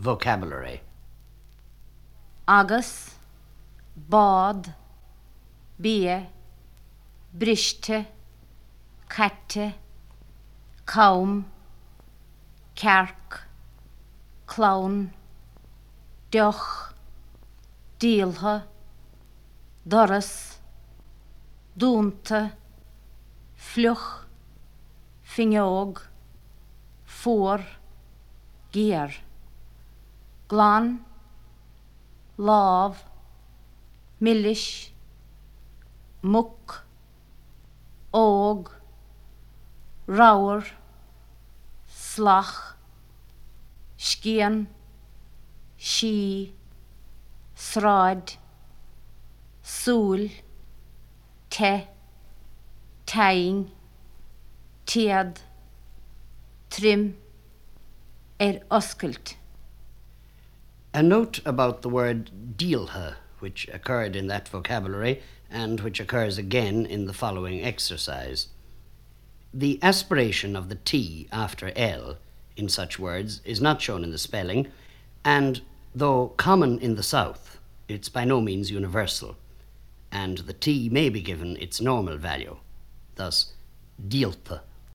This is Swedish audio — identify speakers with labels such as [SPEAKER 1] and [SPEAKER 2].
[SPEAKER 1] vocabulary.
[SPEAKER 2] agus, bád, bí, briste, caite, kam, cearc, clán, deoch, díaltha, doras, dúnta, fluch, finneog, fór, géar, glán, láb, milliis, muc, óg, ráir, slach, scían, sí, sráid, súl, te, teing, tiad, trim, er oscailt.
[SPEAKER 1] A note about the word dealha, which occurred in that vocabulary and which occurs again in the following exercise. The aspiration of the T after L in such words is not shown in the spelling, and though common in the South, it's by no means universal, and the T may be given its normal value. Thus, dealtha